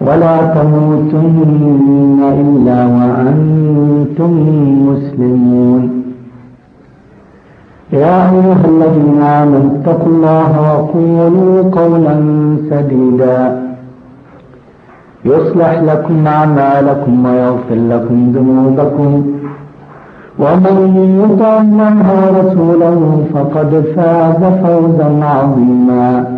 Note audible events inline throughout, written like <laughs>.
ولا تموتن إلا وأنتم مسلمون. يا أيها الذين آمنوا اتقوا الله وقولوا قولا سديدا. يصلح لكم أعمالكم ويغفر لكم ذنوبكم. ومن يطع الله ورسوله فقد فاز فوزا عظيما.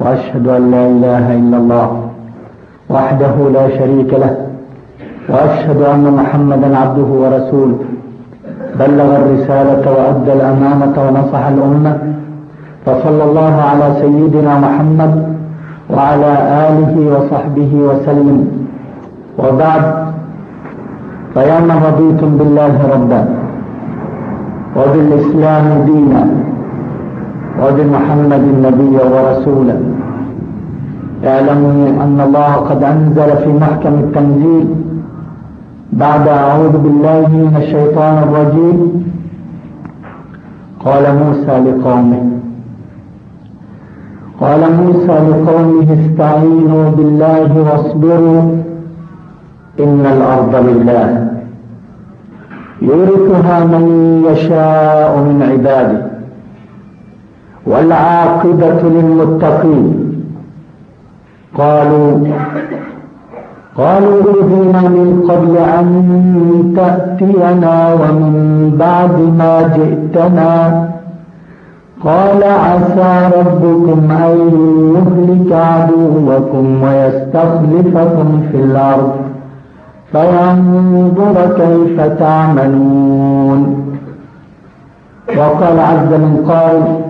وأشهد أن لا إله إلا الله وحده لا شريك له وأشهد أن محمدا عبده ورسوله. بلغ الرسالة وأدى الأمانة ونصح الأمة. فصلى الله على سيدنا محمد وعلى آله وصحبه وسلم. وبعد فيا من رضيتم بالله ربا وبالإسلام دينا. وبمحمد نبيا ورسولا اعلموا أن الله قد أنزل في محكم التنزيل. بعد أعوذ بالله من الشيطان الرجيم. قال موسى لقومه. قال موسى لقومه استعينوا بالله واصبروا. إن الأرض لله. يورثها من يشاء من عباده. والعاقبة للمتقين. قالوا قالوا أوذينا من قبل أن تأتينا ومن بعد ما جئتنا. قال عسى ربكم أن يهلك عدوكم ويستخلفكم في الأرض فينظر كيف تعملون. وقال عز من قائل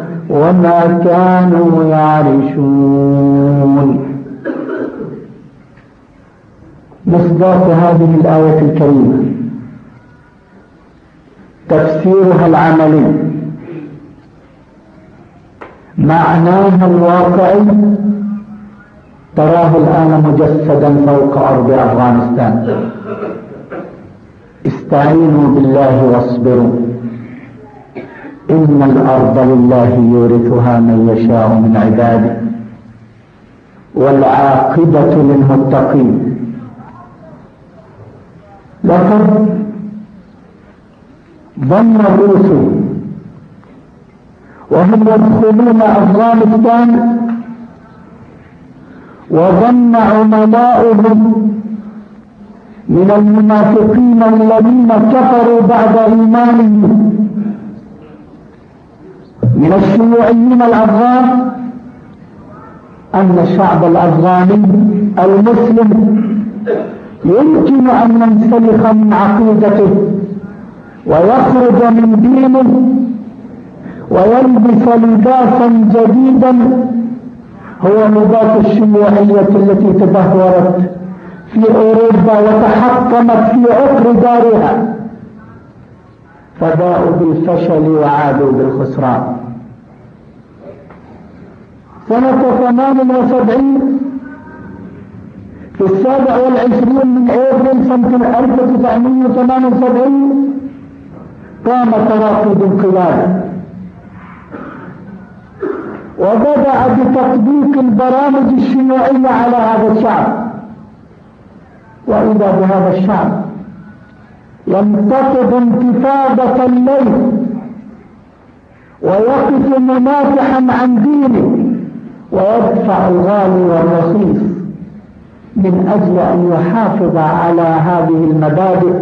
وما كانوا يعرشون. مصداق هذه الآية الكريمة. تفسيرها العملي. معناها الواقعي. تراه الآن مجسدا فوق أرض أفغانستان. استعينوا بالله واصبروا. إن الأرض لله يورثها من يشاء من عباده والعاقبة للمتقين. لقد ظن الروس وهم يدخلون أفغانستان وظن عملاؤهم من المنافقين الذين كفروا بعد إيمانهم. من الشيوعيين الأفغان أن الشعب الأفغاني المسلم يمكن أن ينسلخ من عقيدته ويخرج من دينه ويلبس لباسا جديدا هو لباس الشيوعية التي تدهورت في أوروبا وتحطمت في عقر دارها فباءوا بالفشل وعادوا بالخسران. سنة ثمان وسبعين في السابع والعشرين من ابريل سنة 1978 قام تراقب انقلاب وبدأ بتطبيق البرامج الشيوعية على هذا الشعب. وإذا بهذا الشعب ينتقد انتفاضة الليل ويقف منافحا عن دينه. ويدفع الغالي والرخيص من أجل أن يحافظ على هذه المبادئ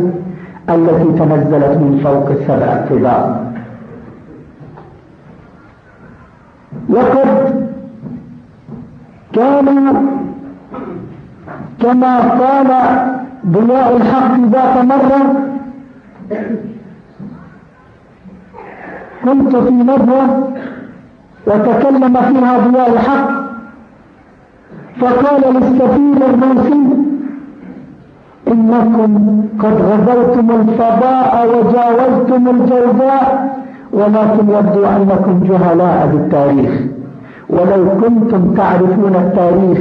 التي تنزلت من فوق السبع كبار وقد كانوا كما قال ضياء الحق ذات مرة كنت في ندوة وتكلم فيها ضياء الحق. فقال للسفير الروسي إنكم قد غزوتم الفضاء وجاوزتم الجوزاء ولكن يبدو أنكم جهلاء بالتاريخ. ولو كنتم تعرفون التاريخ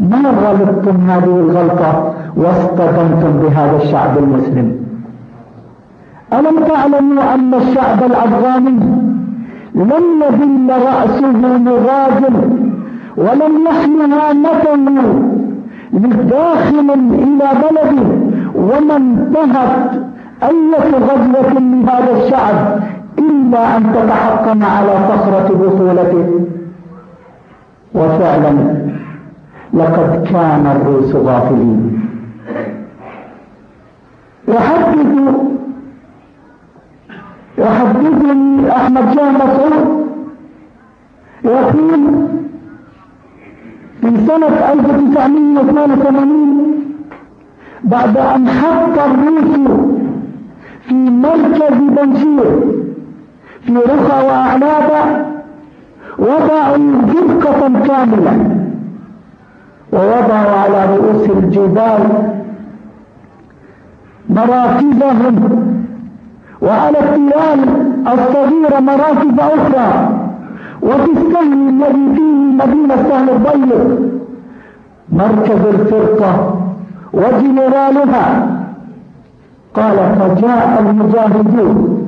ما غلطتم هذه الغلطة واصطدمتم بهذا الشعب المسلم. ألم تعلموا أن الشعب الأفغاني لم يذل رأسه مغازل ولم يحمل هامته لداخل إلى بلده وما انتهت أية غزوة لهذا الشعب إلا أن تتحكم على صخرة بطولته وفعلا لقد كان الروس غافلين. يحدث يحدثني أحمد شاه مسعود يقول في سنة 1982 بعد أن حط الروس في مركز بنشير في رخى وأعنابة وضعوا فرقة كاملة ووضعوا على رؤوس الجبال مراكزهم وعلى التيال الصغيرة مراكز أخرى. وفي السهم الذي فيه مدينة سهل الضيق مركز الفرقة وجنرالها. قال فجاء المجاهدون.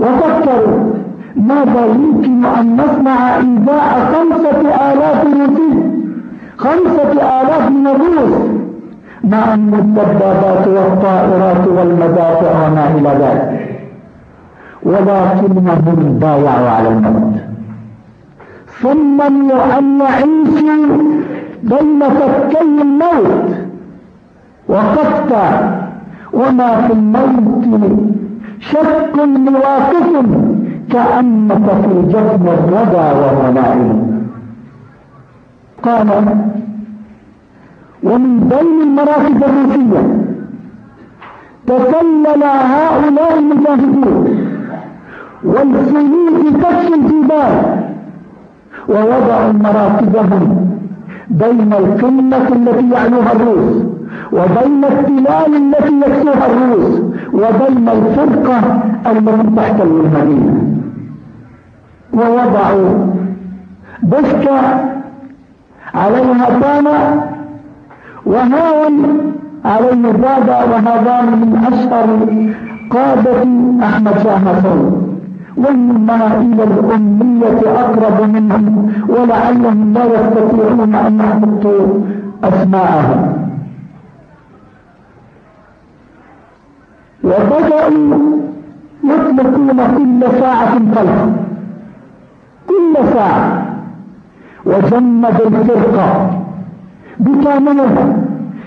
وفكروا ماذا يمكن أن نصنع إيذاء خمسة آلاف روسي خمسة آلاف من الروس. مع الدبابات والطائرات والمدافع وما إلى ذلك. ولكنهم بايعوا على الموت. صمموا أن يعيشوا بين فكي الموت وقفت. وما في الموت شك مواقف كأنك في جسم الردى وهو نائم قال ومن بين المراكز الروسية تسلل هؤلاء المجاهدين والسيوف كف الجبال ووضعوا مراكزهم بين القمة التي يعلوها الروس وبين التلال التي يكسوها الروس وبين الفرقة التي تحتوي المدينة. ووضعوا بسكة عليها طامة وهاون عليه بابا وهذان من أشهر قادة أحمد شاه مسعود وإنما إلى الأمية أقرب منهم ولعلهم لا يستطيعون أن يحطوا أسماءهم. وبدأوا يطلقون كل ساعة طلقة كل ساعة. وجمد الفرقة بكاملها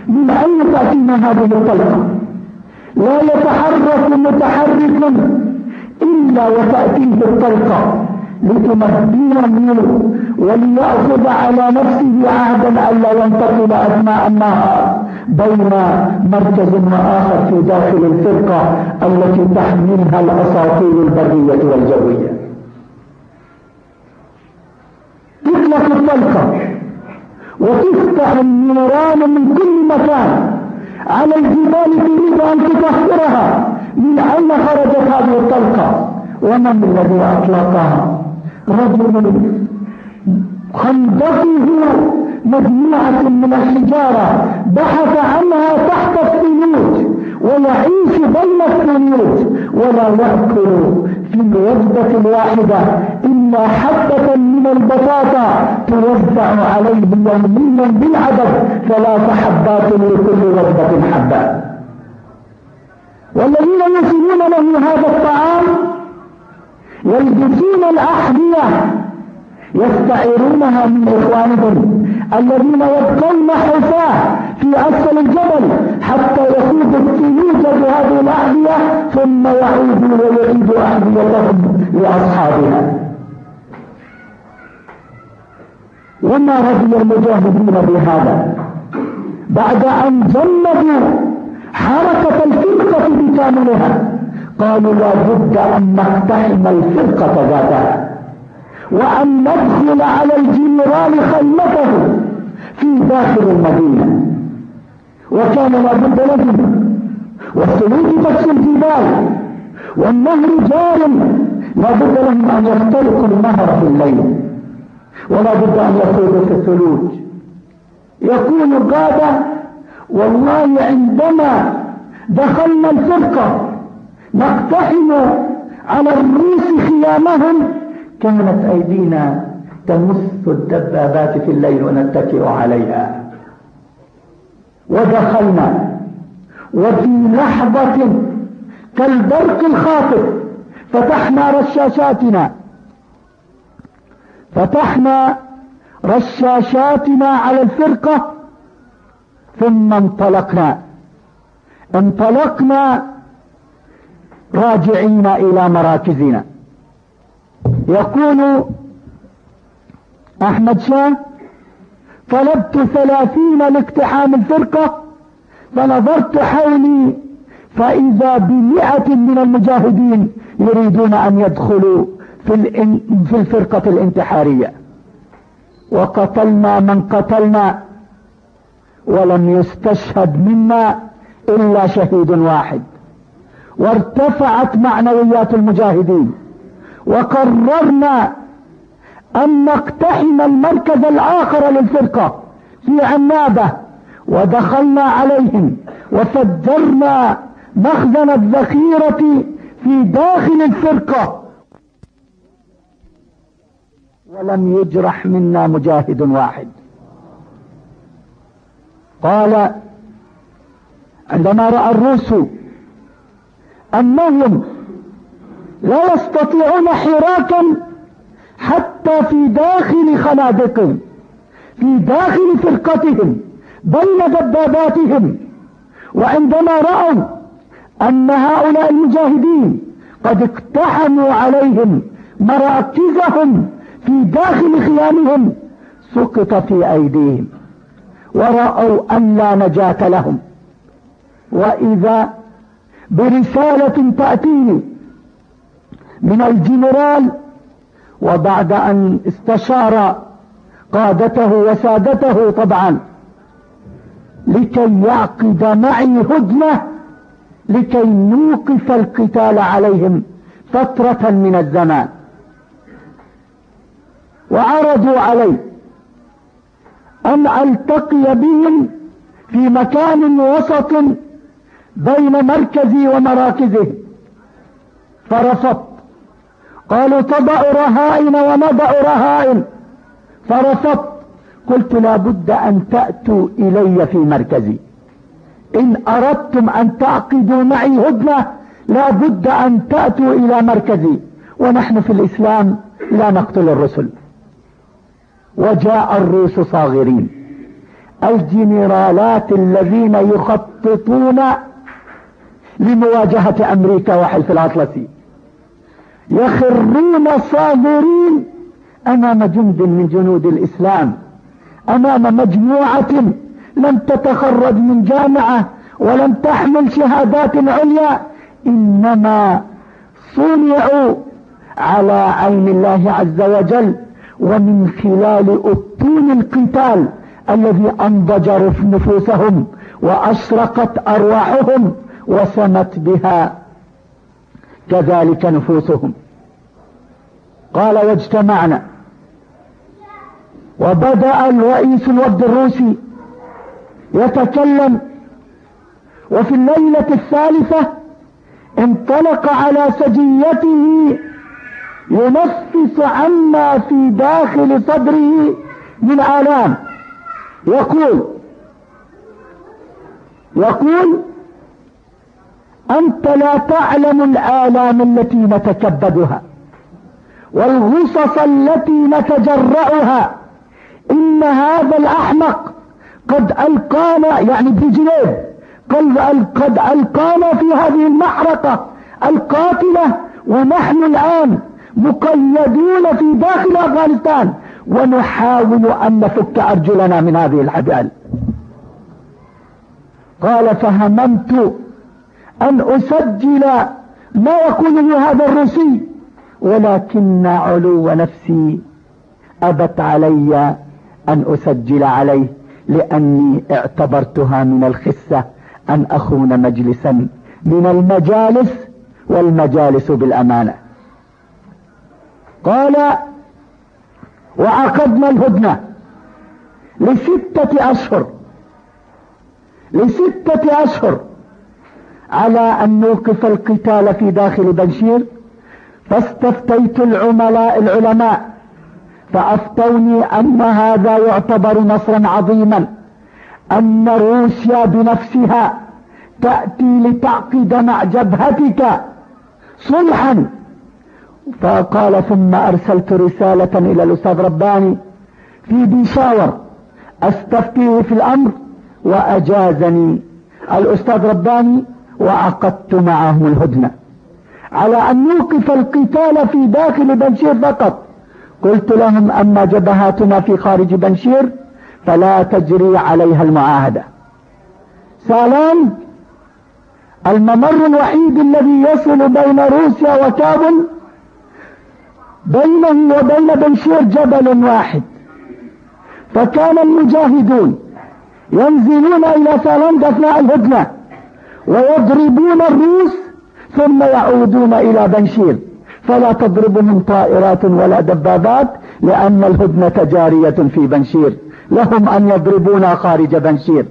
من أين تأتينا هذه الطلقة. لا يتحرك متحرك إلا وتأتيه الطلقة لتمهديه وليأخذ على نفسه عهدا ألا ينتقل أثناء النهار بين مركز وآخر في داخل الفرقة التي تحملها الأساطير البرية والجوية. تطلق الطلقة وتفتح النيران من كل مكان على الجبال تريد أن تكفرها من أين خرجت هذه الطلقة؟ ومن الذي أطلقها؟ رجل خندقه مجموعة من الحجارة بحث عنها تحت الثلوج ويعيش بين الثلوج ولا يأكل في الوجبة الواحدة إلا حبة من البطاطا توزع عليه يوميا بالعدد ثلاث حبات لكل وجبة حبة. والذين يصلون له هذا الطعام يلبسون الأحذية يستعيرونها من إخوانهم الذين يبقون حفاة في أسفل الجبل حتى يخوض الثلوج بهذه الأحذية ثم يعودوا ويعيدوا أحذيتهم لأصحابها. وما رضي المجاهدين بهذا؟ بعد أن جندوا حركة الفرقة بكاملها. قالوا لا بد أن نقتحم الفرقة ذاتها. وأن ندخل على الجنرال خيمته في داخل المدينة. وكان لابد لهم. والثلوج تكسي الجبال. والنهر جار. لابد لهم أن يخترقوا النهر في الليل. ولا بد أن يخوضوا في الثلوج. يقول قادة والله عندما دخلنا الفرقة نقتحم على الروس خيامهم كانت أيدينا تمس الدبابات في الليل ونتكئ عليها. ودخلنا وفي لحظة كالبرق الخاطف فتحنا رشاشاتنا. فتحنا رشاشاتنا على الفرقة ثم انطلقنا. انطلقنا راجعين إلى مراكزنا. يقول أحمد شاه طلبت ثلاثين لاقتحام الفرقة فنظرت حولي فإذا بمئة من المجاهدين يريدون أن يدخلوا في, في الفرقة الانتحارية. وقتلنا من قتلنا. ولم يستشهد منا إلا شهيد واحد. وارتفعت معنويات المجاهدين. وقررنا أن نقتحم المركز الآخر للفرقة في عنابة ودخلنا عليهم وفجرنا مخزن الذخيرة في داخل الفرقة. ولم يجرح منا مجاهد واحد. قال عندما رأى الروس أنهم لا يستطيعون حراكا حتى في داخل خنادقهم في داخل فرقتهم بين دباباتهم وعندما رأوا أن هؤلاء المجاهدين قد اقتحموا عليهم مراكزهم في داخل خيامهم سقط في أيديهم. ورأوا أن لا نجاة لهم. وإذا برسالة تأتيني من الجنرال وبعد أن استشار قادته وسادته طبعا لكي يعقد معي هدنة لكي نوقف القتال عليهم فترة من الزمان. وعرضوا علي أن ألتقي بهم في مكان وسط بين مركزي ومراكزه فرفضت قالوا تضع رهائن ونضع رهائن. فرفضت قلت لا بد أن تأتوا إلي في مركزي. إن أردتم أن تعقدوا معي هدنة لا بد أن تأتوا إلى مركزي. ونحن في الإسلام لا نقتل الرسل. وجاء الروس صاغرين. الجنرالات الذين يخططون لمواجهة أمريكا وحلف الأطلسي. يخرون صابرين أمام جند من جنود الإسلام أمام مجموعة لم تتخرج من جامعة ولم تحمل شهادات عليا إنما صنعوا على عين الله عز وجل ومن خلال ابطون القتال الذي أنضج نفوسهم وأشرقت أرواحهم وسمت بها كذلك نفوسهم. قال واجتمعنا. وبدأ الرئيس الوفد الروسي يتكلم. وفي الليلة الثالثة انطلق على سجيته ينفس عما في داخل صدره من آلام. يقول يقول أنت لا تعلم الآلام التي نتكبدها والغصص التي نتجرأها. إن هذا الأحمق قد ألقانا يعني بجنيب قد ألقانا في هذه المحرقة القاتلة ونحن الآن مقيدون في داخل أفغانستان. ونحاول أن نفك أرجلنا من هذه الحبال قال فهممت أن أسجل ما يقوله هذا الروسي ولكن علو نفسي أبت علي أن أسجل عليه لأني اعتبرتها من الخسة أن أخون مجلسا من المجالس والمجالس بالأمانة. قال وعقدنا الهدنة لستة أشهر لستة أشهر على أن نوقف القتال في داخل بنشير فاستفتيت العملاء العلماء فأفتوني أن هذا يعتبر نصرا عظيما أن روسيا بنفسها تأتي لتعقد مع جبهتك صلحا فقال ثم أرسلت رسالة إلى الأستاذ رباني في بيشاور أستفتيه في الأمر وأجازني الأستاذ رباني وعقدت معهم الهدنة. على أن نوقف القتال في داخل بنشير فقط. قلت لهم أما جبهاتنا في خارج بنشير فلا تجري عليها المعاهدة. سالان الممر الوحيد الذي يصل بين روسيا وكابل بينه وبين بنشير جبل واحد. فكان المجاهدون ينزلون إلى سالان أثناء الهدنة ويضربون الروس ثم يعودون إلى بنشير. فلا تضربهم طائرات ولا دبابات لأن الهدنة جارية في بنشير. لهم أن يضربونا خارج بنشير.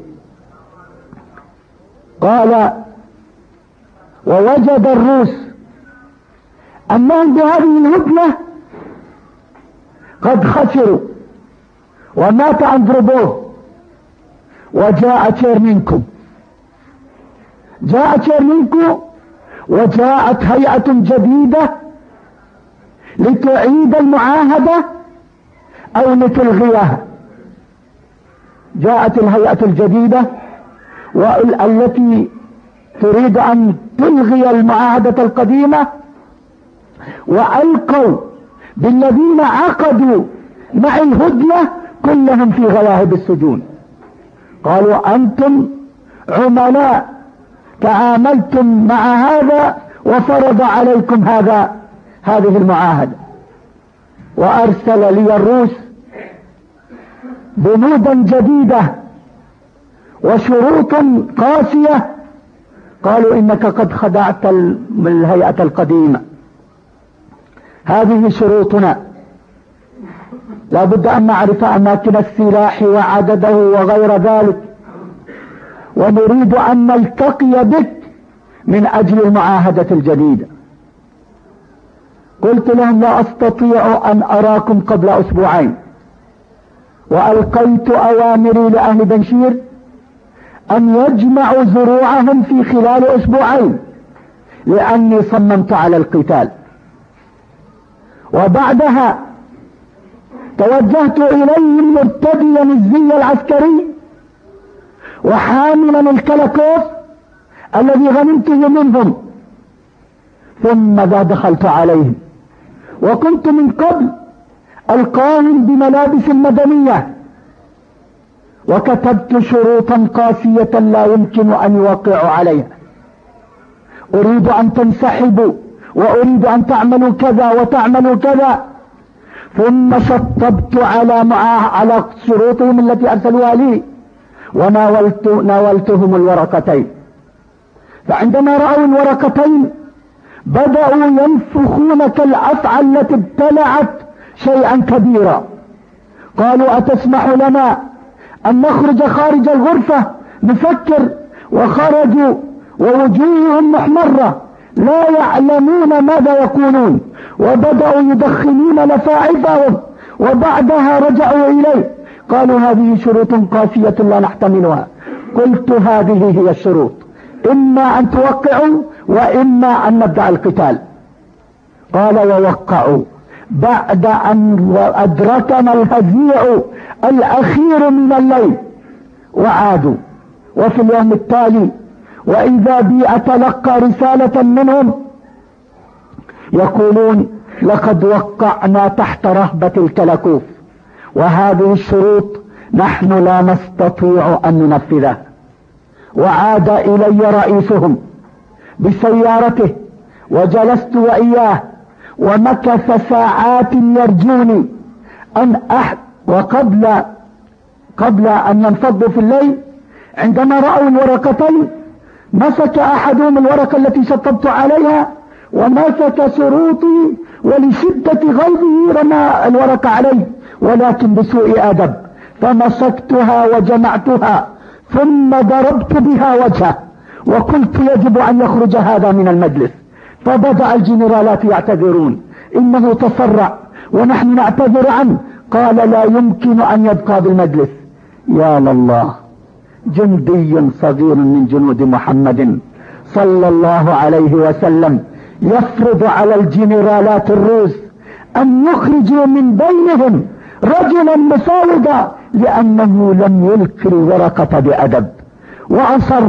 قال ووجد الروس. أنهم بهذه الهدنة قد خسروا ومات أندروبوف وجاء تشيرنينكو جاء تشيرنينكو وجاءت هيئة جديدة لتعيد المعاهدة أو لتلغيها. جاءت الهيئة الجديدة والتي تريد أن تلغي المعاهدة القديمة وألقوا بالذين عقدوا مع الهدنة كلهم في غواهب السجون. قالوا أنتم عملاء تعاملتم مع هذا وفرض عليكم هذا هذه المعاهدة. وأرسل لي الروس بنودا جديدة وشروطا قاسية. قالوا إنك قد خدعت الهيئة القديمة. هذه شروطنا. لا بد أن نعرف اماكن السلاح وعدده وغير ذلك. ونريد أن نلتقي بك من أجل المعاهدة الجديدة. قلت لهم لا أستطيع أن أراكم قبل أسبوعين. وألقيت أوامري لأهل بنشير أن يجمعوا زروعهم في خلال أسبوعين لأني صممت على القتال. وبعدها توجهت اليهم مرتديا الزي العسكري وحاملا الكلكوف الذي غنمته منهم. ثم ذا دخلت عليهم وكنت من قبل القاهم بملابس مدنية. وكتبت شروطا قاسية لا يمكن أن يوقعوا عليها. أريد أن تنسحبوا. وأريد أن تعملوا كذا وتعملوا كذا. ثم شطبت على على شروطهم التي أرسلوها لي. وناولت ناولتهم الورقتين. فعندما رأوا الورقتين بدأوا ينفخون كالأفعى التي ابتلعت شيئا كبيرا. قالوا أتسمح لنا أن نخرج خارج الغرفة؟ نفكر. وخرجوا ووجوههم محمرة. لا يعلمون ماذا يقولون. وبدأوا يدخنون لفاعفهم وبعدها رجعوا إليه. قالوا هذه شروط قاسية لا نحتملها. قلت هذه هي الشروط. إما أن توقعوا وإما أن نبدأ القتال. قال ووقعوا. بعد أن أدركنا الهزيع الأخير من الليل. وعادوا. وفي اليوم التالي وإذا بي أتلقى رسالة منهم يقولون لقد وقعنا تحت رهبة الكلكوف وهذه الشروط نحن لا نستطيع أن ننفذها. وعاد إلي رئيسهم بسيارته وجلست وإياه ومكث ساعات يرجوني أن أحد وقبل قبل أن ينفضوا في الليل عندما رأوا الورقتين مسك أحدهم الورقة التي شطبت عليها ومسك شروطي ولشدة غيظه رمى الورقة علي ولكن بسوء أدب فمسكتها وجمعتها ثم ضربت بها وجهه وقلت يجب أن يخرج هذا من المجلس. فبدأ الجنرالات يعتذرون إنه تسرع ونحن نعتذر عنه قال لا يمكن أن يبقى بالمجلس. يا لله. جندي صغير من جنود محمد صلى الله عليه وسلم يفرض على الجنرالات الروس أن يخرجوا من بينهم رجلا مفاوضا لأنه لم يلقي الورقة بأدب. وأصر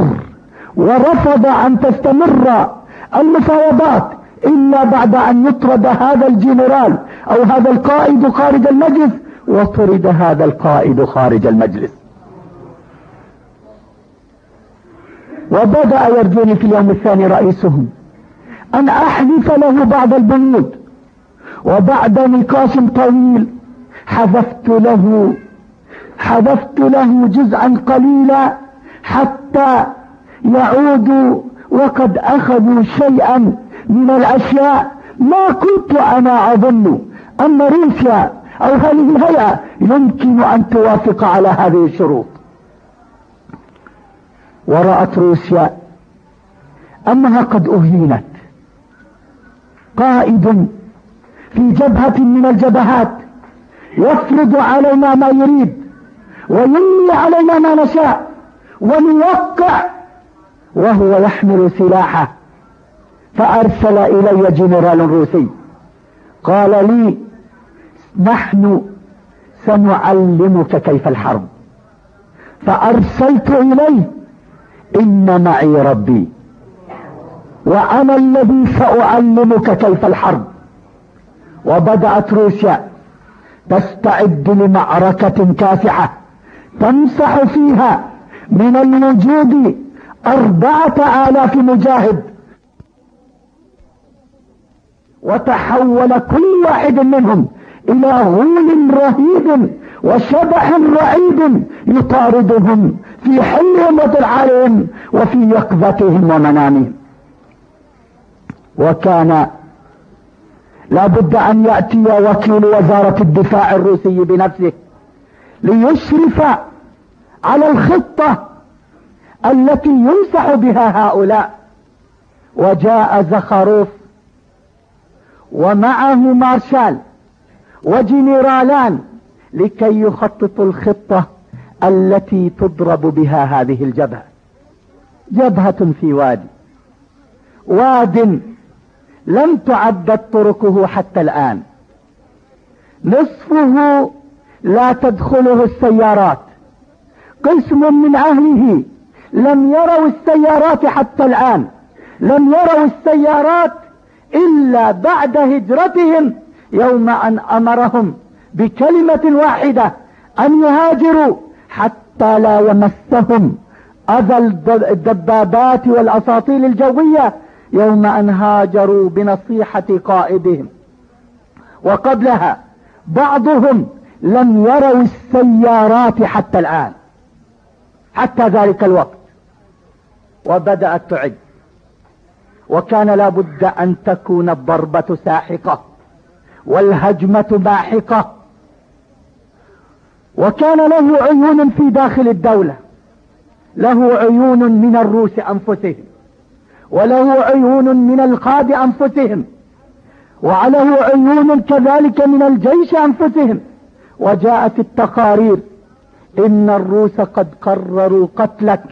ورفض أن تستمر المفاوضات إلا بعد أن يطرد هذا الجنرال أو هذا القائد خارج المجلس وطرد هذا القائد خارج المجلس. وبدأ يرجوني في اليوم الثاني رئيسهم. أن أحذف له بعض البنود. وبعد نقاش طويل حذفت له حذفت له جزءا قليلا حتى يعود وقد أخذوا شيئا من الأشياء ما كنت أنا أظن أن روسيا أو هذه الهيئة يمكن أن توافق على هذه الشروط. ورأت روسيا أنها قد أهينت. قائد في جبهة من الجبهات يفرض علينا ما يريد ويملي علينا ما نشاء ونوقع وهو يحمل سلاحه فأرسل إلي جنرال روسي. قال لي نحن سنعلمك كيف الحرب. فأرسلت إليه إن معي ربي. وأنا الذي سأعلمك كيف الحرب. وبدأت روسيا تستعد لمعركة كافحة تمسح فيها من الوجود أربعة آلاف مجاهد. وتحول كل واحد منهم إلى غول رهيب. وشبح رعيد يطاردهم في حلهم وترعالهم وفي يقظتهم ومنامهم. وكان لا بد أن يأتي وكيل وزارة الدفاع الروسي بنفسه ليشرف على الخطة التي يمسح بها هؤلاء. وجاء زخروف ومعه مارشال وجنرالان لكي يخططوا الخطة التي تضرب بها هذه الجبهة. جبهة في وادي. واد لم تعدد طرقه حتى الآن. نصفه لا تدخله السيارات. قسم من أهله لم يروا السيارات حتى الآن. لم يروا السيارات إلا بعد هجرتهم يوم أن أمرهم. بكلمة واحدة أن يهاجروا حتى لا يمسهم أذى الدبابات والأساطيل الجوية يوم أن هاجروا بنصيحة قائدهم. وقبلها بعضهم لم يروا السيارات حتى الآن حتى ذلك الوقت. وبدأت تعد. وكان لابد أن تكون الضربة ساحقة والهجمة باحقة. وكان له عيون في داخل الدولة. له عيون من الروس أنفسهم وله عيون من القاد أنفسهم وله عيون كذلك من الجيش أنفسهم. وجاءت التقارير إن الروس قد قرروا قتلك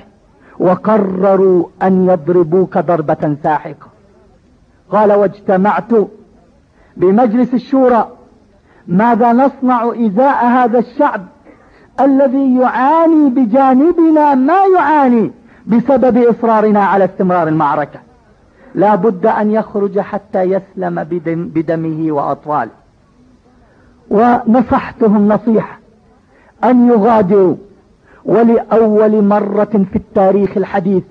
وقرروا أن يضربوك ضربة ساحقة. قال واجتمعت بمجلس الشورى ماذا نصنع إزاء هذا الشعب؟ الذي يعاني بجانبنا ما يعاني بسبب إصرارنا على استمرار المعركة. لا بد أن يخرج حتى يسلم بدم بدمه وأطفاله ونصحتهم نصيحة أن يغادروا. ولأول مرة في التاريخ الحديث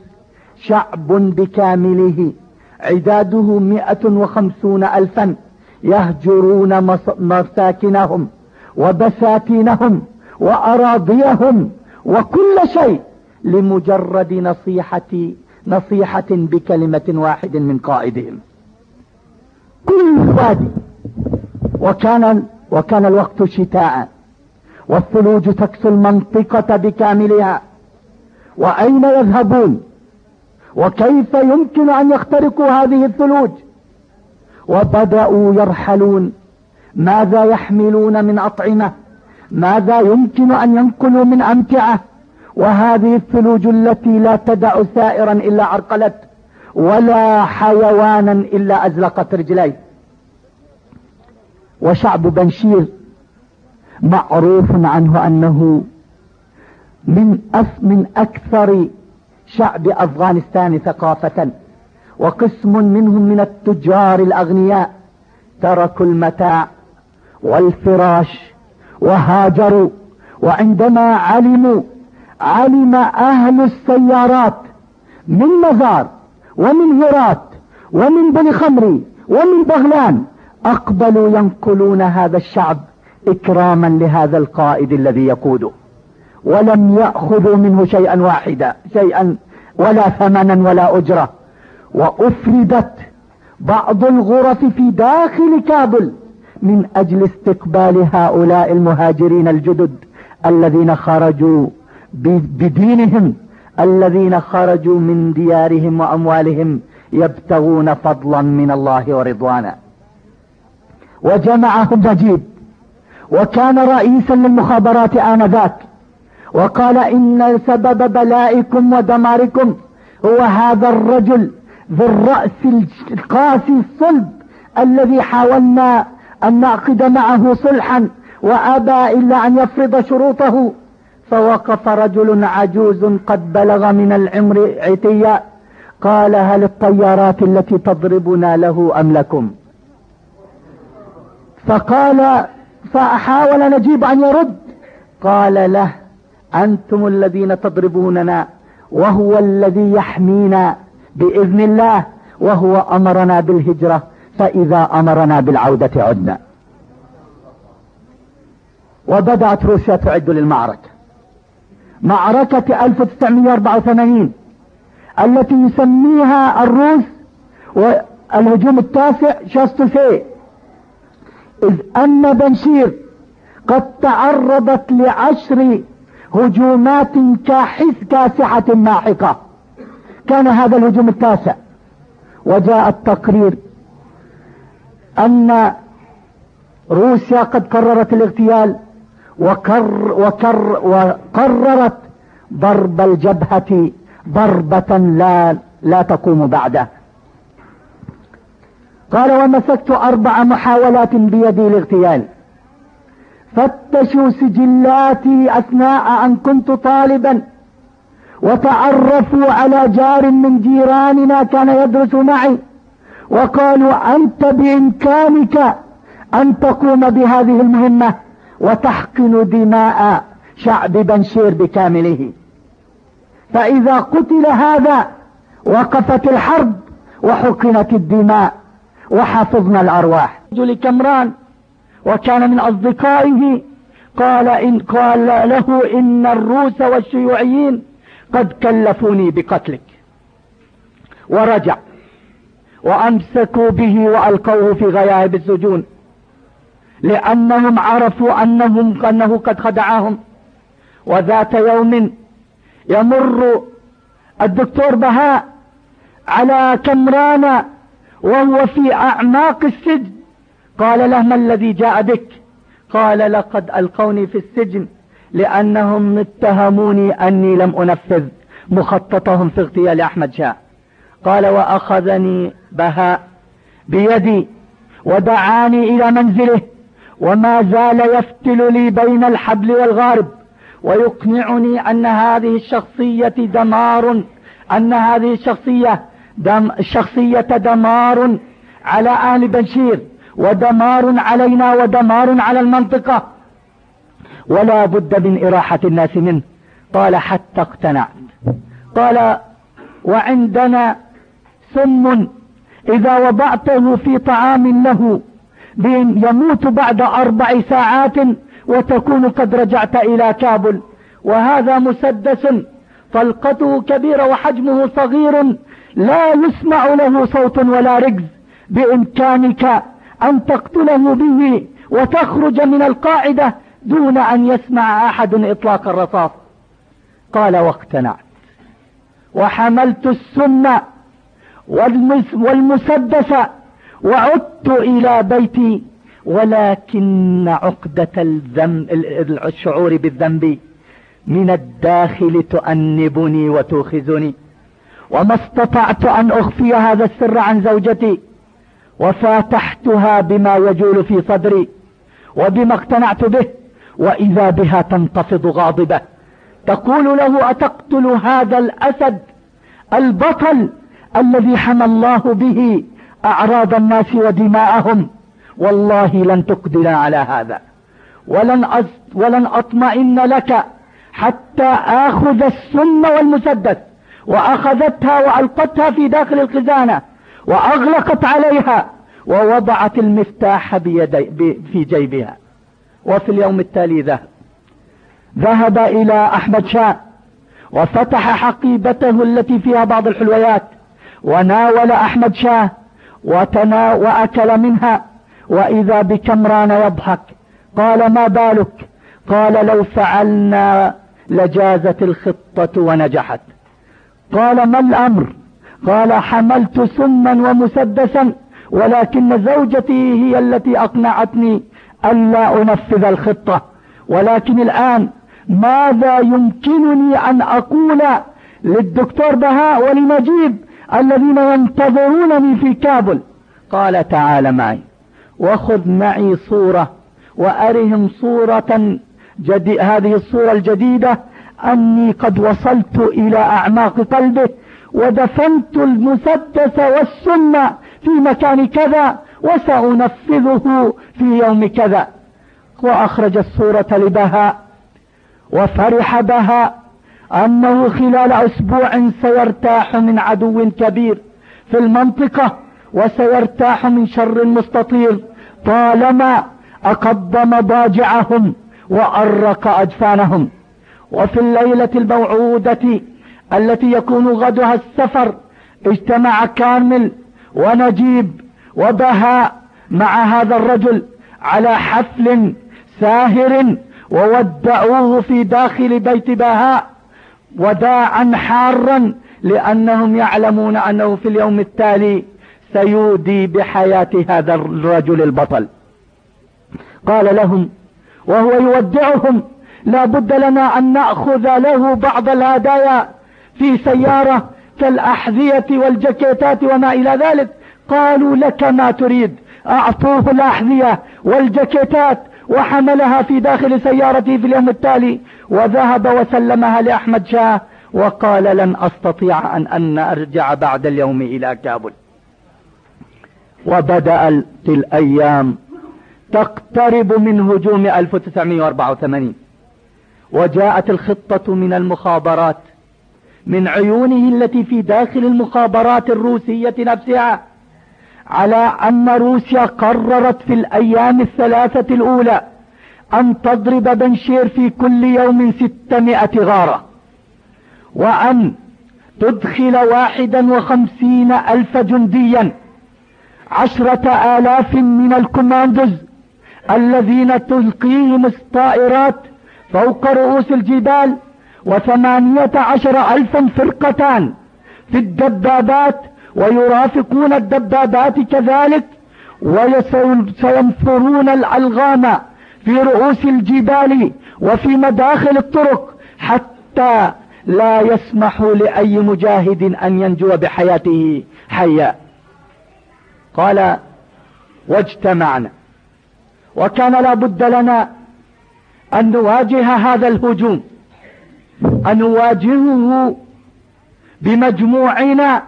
شعب بكامله عداده مئة وخمسون ألفا يهجرون مساكنهم وبساتينهم وأراضيهم وكل شيء لمجرد نصيحة نصيحة بكلمة واحد من قائدهم. كل وادي وكان وكان الوقت شتاء والثلوج تكسو المنطقة بكاملها وأين يذهبون؟ وكيف يمكن أن يخترقوا هذه الثلوج؟ وبدأوا يرحلون ماذا يحملون من أطعمة؟ ماذا يمكن أن ينقلوا من أمتعة؟ وهذه الثلوج التي لا تدع سائرا إلا عرقلت ولا حيوانا إلا أزلقت رجليه وشعب بنشير معروف عنه أنه من أف من أكثر شعب أفغانستان ثقافة وقسم منهم من التجار الأغنياء تركوا المتاع والفراش وهاجروا. وعندما علموا علم أهل السيارات من مزار ومن هرات ومن بني خمري ومن بغلان أقبلوا ينقلون هذا الشعب إكراما لهذا القائد الذي يقوده. ولم يأخذوا منه شيئا واحدا شيئا ولا ثمنا ولا أجرة. وأفردت بعض الغرف في داخل كابل من أجل استقبال هؤلاء المهاجرين الجدد الذين خرجوا بدينهم الذين خرجوا من ديارهم وأموالهم يبتغون فضلا من الله ورضوانا. وجمعهم نجيب وكان رئيسا للمخابرات آنذاك. وقال إن سبب بلائكم ودماركم هو هذا الرجل ذو الرأس القاسي الصلب الذي حاولنا أن نعقد معه صلحا وأبى إلا أن يفرض شروطه. فوقف رجل عجوز قد بلغ من العمر عتيا. قال هل الطيارات التي تضربنا له أم لكم؟ فقال فحاول نجيب أن يرد. قال له أنتم الذين تضربوننا وهو الذي يحمينا بإذن الله وهو أمرنا بالهجرة. فإذا أمرنا بالعودة عدنا. وبدأت روسيا تعد للمعركة. معركة 1984 التي يسميها الروس والهجوم التاسع شاستوسي. إذ أن بنشير قد تعرضت لعشر هجومات كاحس كاسحة ماحقة. كان هذا الهجوم التاسع. وجاء التقرير أن روسيا قد قررت الاغتيال وكر وكر وقررت ضرب الجبهة ضربة لا لا تقوم بعده. قال ومسكت أربع محاولات بيدي الاغتيال. فتشوا سجلاتي أثناء أن كنت طالبا. وتعرفوا على جار من جيراننا كان يدرس معي. وقالوا أنت بإمكانك أن تقوم بهذه المهمة وتحقن دماء شعب بنشير بكامله. فإذا قتل هذا وقفت الحرب وحقنت الدماء وحفظنا الأرواح. لكمران وكان من أصدقائه قال إن قال له إن الروس والشيوعيين قد كلفوني بقتلك. ورجع. وأمسكوا به وألقوه في غياهب السجون لأنهم عرفوا أنهم أنه قد خدعهم. وذات يوم يمر الدكتور بهاء على كمران وهو في أعماق السجن. قال له ما الذي جاء بك؟ قال لقد ألقوني في السجن لأنهم اتهموني أني لم أنفذ مخططهم في اغتيال أحمد شاه. قال وأخذني بهاء بيدي ودعاني إلى منزله وما زال يفتل لي بين الحبل والغارب ويقنعني أن هذه الشخصية دمار أن هذه الشخصية دم الشخصية دمار على أهل بشير ودمار علينا ودمار على المنطقة. ولا بد من إراحة الناس منه. قال حتى اقتنعت. قال وعندنا سم إذا وضعته في طعام له يموت بعد أربع ساعات وتكون قد رجعت إلى كابل. وهذا مسدس طلقته كبيرة وحجمه صغير لا يسمع له صوت ولا رجز. بإمكانك أن تقتله به وتخرج من القاعدة دون أن يسمع أحد إطلاق الرصاص. قال واقتنعت. وحملت السم والمسدس وعدت إلى بيتي ولكن عقدة الذنب الشعور بالذنب من الداخل تؤنبني وتوخذني. وما استطعت أن أخفي هذا السر عن زوجتي وفاتحتها بما يجول في صدري وبما اقتنعت به وإذا بها تنتفض غاضبة. تقول له أتقتل هذا الأسد؟ البطل الذي حمى الله به أعراض الناس ودماءهم. والله لن تقدر على هذا. ولن, أز ولن أطمئن لك حتى آخذ السم والمسدس وأخذتها وألقتها في داخل الخزانة وأغلقت عليها ووضعت المفتاح بيدي في جيبها. وفي اليوم التالي ذهب. ذهب إلى أحمد شاه وفتح حقيبته التي فيها بعض الحلويات وناول أحمد شاه وتنا وأكل منها وإذا بكمران يضحك قال ما بالك؟ قال لو فعلنا لجازت الخطة ونجحت. قال ما الأمر؟ قال حملت سما ومسدسا ولكن زوجتي هي التي أقنعتني ألا أنفذ الخطة. ولكن الآن ماذا يمكنني أن أقول للدكتور بهاء ولنجيب الذين ينتظرونني في كابل. قال تعال معي وخذ معي صورة وأرهم صورة جدي هذه الصورة الجديدة أني قد وصلت إلى أعماق قلبه ودفنت المسدس والسم في مكان كذا وسأنفذه في يوم كذا. وأخرج الصورة لبهاء وفرح بها أنه خلال أسبوع سيرتاح من عدو كبير في المنطقة وسيرتاح من شر مستطير طالما أقض مضاجعهم وأرق أجفانهم. وفي الليلة الموعودة التي يكون غدها السفر اجتمع كامل ونجيب وبهاء مع هذا الرجل على حفل ساهر وودعوه في داخل بيت بهاء وداعا حارا لأنهم يعلمون أنه في اليوم التالي سيودي بحياة هذا الرجل البطل. قال لهم وهو يودعهم لا بد لنا أن نأخذ له بعض الهدايا في سيارة كالأحذية والجاكيتات وما إلى ذلك. قالوا لك ما تريد أعطوه الأحذية والجاكيتات وحملها في داخل سيارته في اليوم التالي. وذهب وسلمها لأحمد شاه وقال لن أستطيع أن, أن أرجع بعد اليوم إلى كابل. وبدأت الأيام تقترب من هجوم 1984 وجاءت الخطة من المخابرات من عيونه التي في داخل المخابرات الروسية نفسها على أن روسيا قررت في الأيام الثلاثة الأولى أن تضرب بنشير في كل يوم ستمائة غارة وأن تدخل واحدا وخمسين ألف جنديا عشرة آلاف من الكوماندوز الذين تلقيهم الطائرات فوق رؤوس الجبال وثمانية عشر ألفا فرقتان في الدبابات ويرافقون الدبابات كذلك وسينفرون الألغام في رؤوس الجبال وفي مداخل الطرق حتى لا يسمح لأي مجاهد أن ينجو بحياته. حيا. قال واجتمعنا وكان لا بد لنا أن نواجه هذا الهجوم. أن نواجهه بمجموعنا.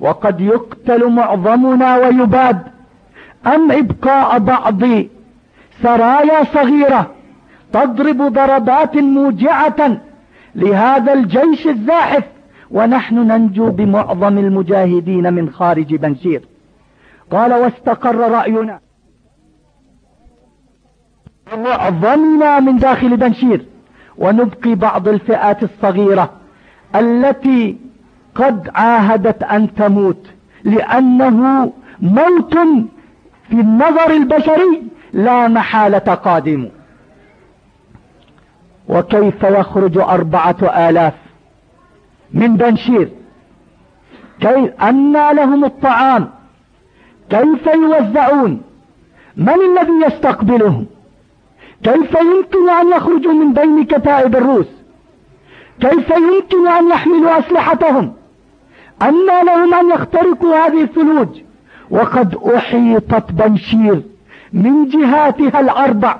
وقد يقتل معظمنا ويباد. أم إبقاء بعض سرايا صغيرة تضرب ضربات موجعة لهذا الجيش الزاحف ونحن ننجو بمعظم المجاهدين من خارج بنشير قال واستقر رأينا. معظمنا من داخل بنشير ونبقي بعض الفئات الصغيرة التي قد عاهدت أن تموت لأنه موت في النظر البشري لا محالة قادم. وكيف يخرج أربعة آلاف من بنشير؟ كيف أنى لهم الطعام. كيف يوزعون؟ من الذي يستقبلهم؟ كيف يمكن أن يخرجوا من بين كتائب الروس؟ كيف يمكن أن يحملوا أسلحتهم؟ أنى لهم أن يخترقوا هذه الثلوج. وقد أحيطت بنشير. من جهاتها الأربع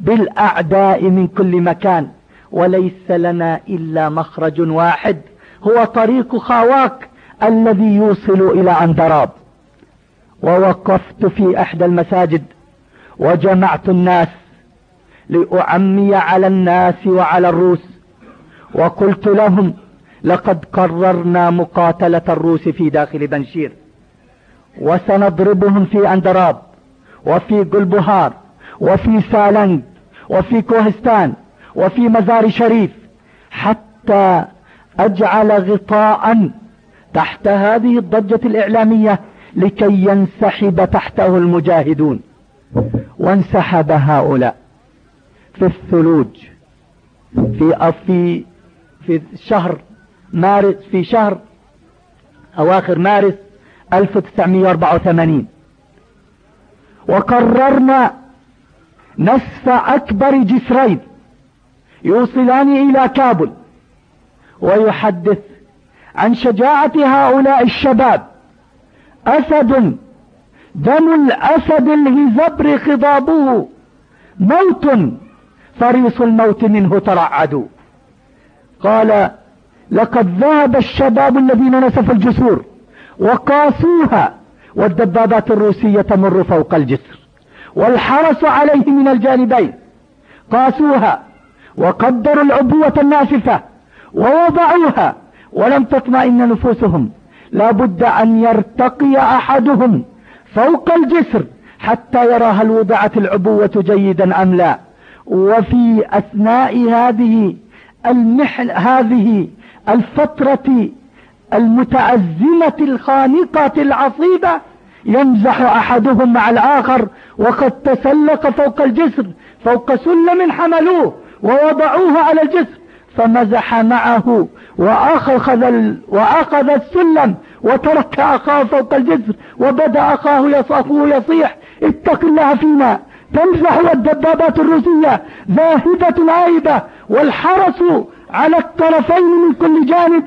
بالأعداء من كل مكان. وليس لنا إلا مخرج واحد هو طريق خاواك الذي يوصل إلى أندراب. ووقفت في إحدى المساجد وجمعت الناس لأعمي على الناس وعلى الروس. وقلت لهم لقد قررنا مقاتلة الروس في داخل بنشير. وسنضربهم في أندراب. وفي قلبهار وفي سالنج وفي كوهستان وفي مزار شريف حتى أجعل غطاء تحت هذه الضجة الإعلامية لكي ينسحب تحته المجاهدون وانسحب هؤلاء في الثلوج في في في شهر مارس في شهر أواخر مارس 1984 وقررنا نسف أكبر جسرين يوصلان إلى كابل ويحدث عن شجاعة هؤلاء الشباب. أسد دم الأسد الهزبر خضابه. موت فريص الموت منه ترعدوا. قال لقد ذهب الشباب الذين نسفوا الجسور وقاسوها والدبابات الروسية تمر فوق الجسر والحرس عليه من الجانبين. قاسوها وقدروا العبوة الناسفة ووضعوها ولم تطمئن نفوسهم. لا بد أن يرتقي أحدهم فوق الجسر حتى يرى هل وضعت العبوة جيدا أم لا. وفي أثناء هذه المحن هذه الفترة المتأزمة الخانقة العصيبة يمزح أحدهم مع الآخر وقد تسلق فوق الجسر فوق سلم حملوه ووضعوه على الجسر فمزح معه وأخذ, وأخذ السلم وترك أخاه فوق الجسر وبدأ أخاه أخوه يصيح اتق الله فينا تمزح الدبابات الروسية ذاهبة العائبة والحرس على الطرفين من كل جانب.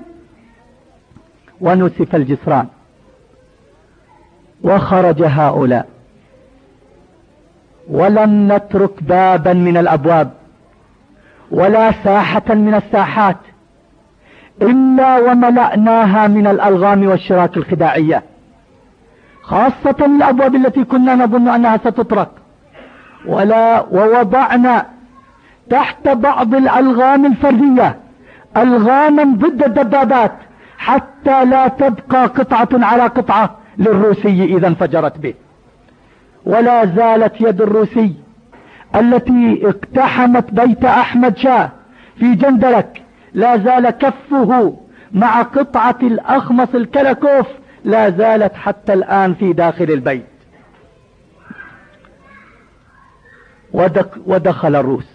ونسف الجسران. وخرج هؤلاء. ولم نترك بابا من الأبواب ولا ساحة من الساحات إلا وملأناها من الألغام والشراك الخداعية. خاصة الأبواب التي كنا نظن أنها ستترك. ولا ووضعنا تحت بعض الألغام الفردية ألغاما ضد الدبابات. حتى لا تبقى قطعة على قطعة للروسي إذا انفجرت به. ولا زالت يد الروسي التي اقتحمت بيت أحمد شاه في جندلك. لا زال كفه مع قطعة الأخمص الكلكوف لا زالت حتى الآن في داخل البيت. ودخل الروس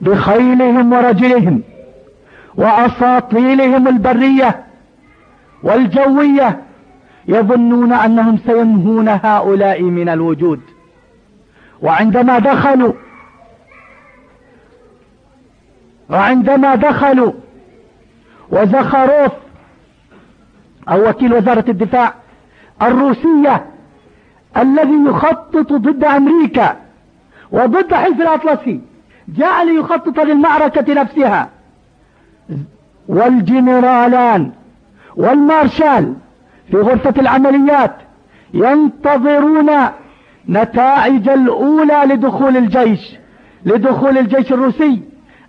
بخيلهم ورجلهم. وأساطيلهم البرية والجوية يظنون أنهم سينهون هؤلاء من الوجود. وعندما دخلوا وعندما دخلوا وزخروف أو وكيل وزارة الدفاع الروسية الذي يخطط ضد أمريكا وضد حلف الأطلسي جاء ليخطط للمعركة نفسها. والجنرالان والمارشال في غرفة العمليات ينتظرون نتائج الأولى لدخول الجيش لدخول الجيش الروسي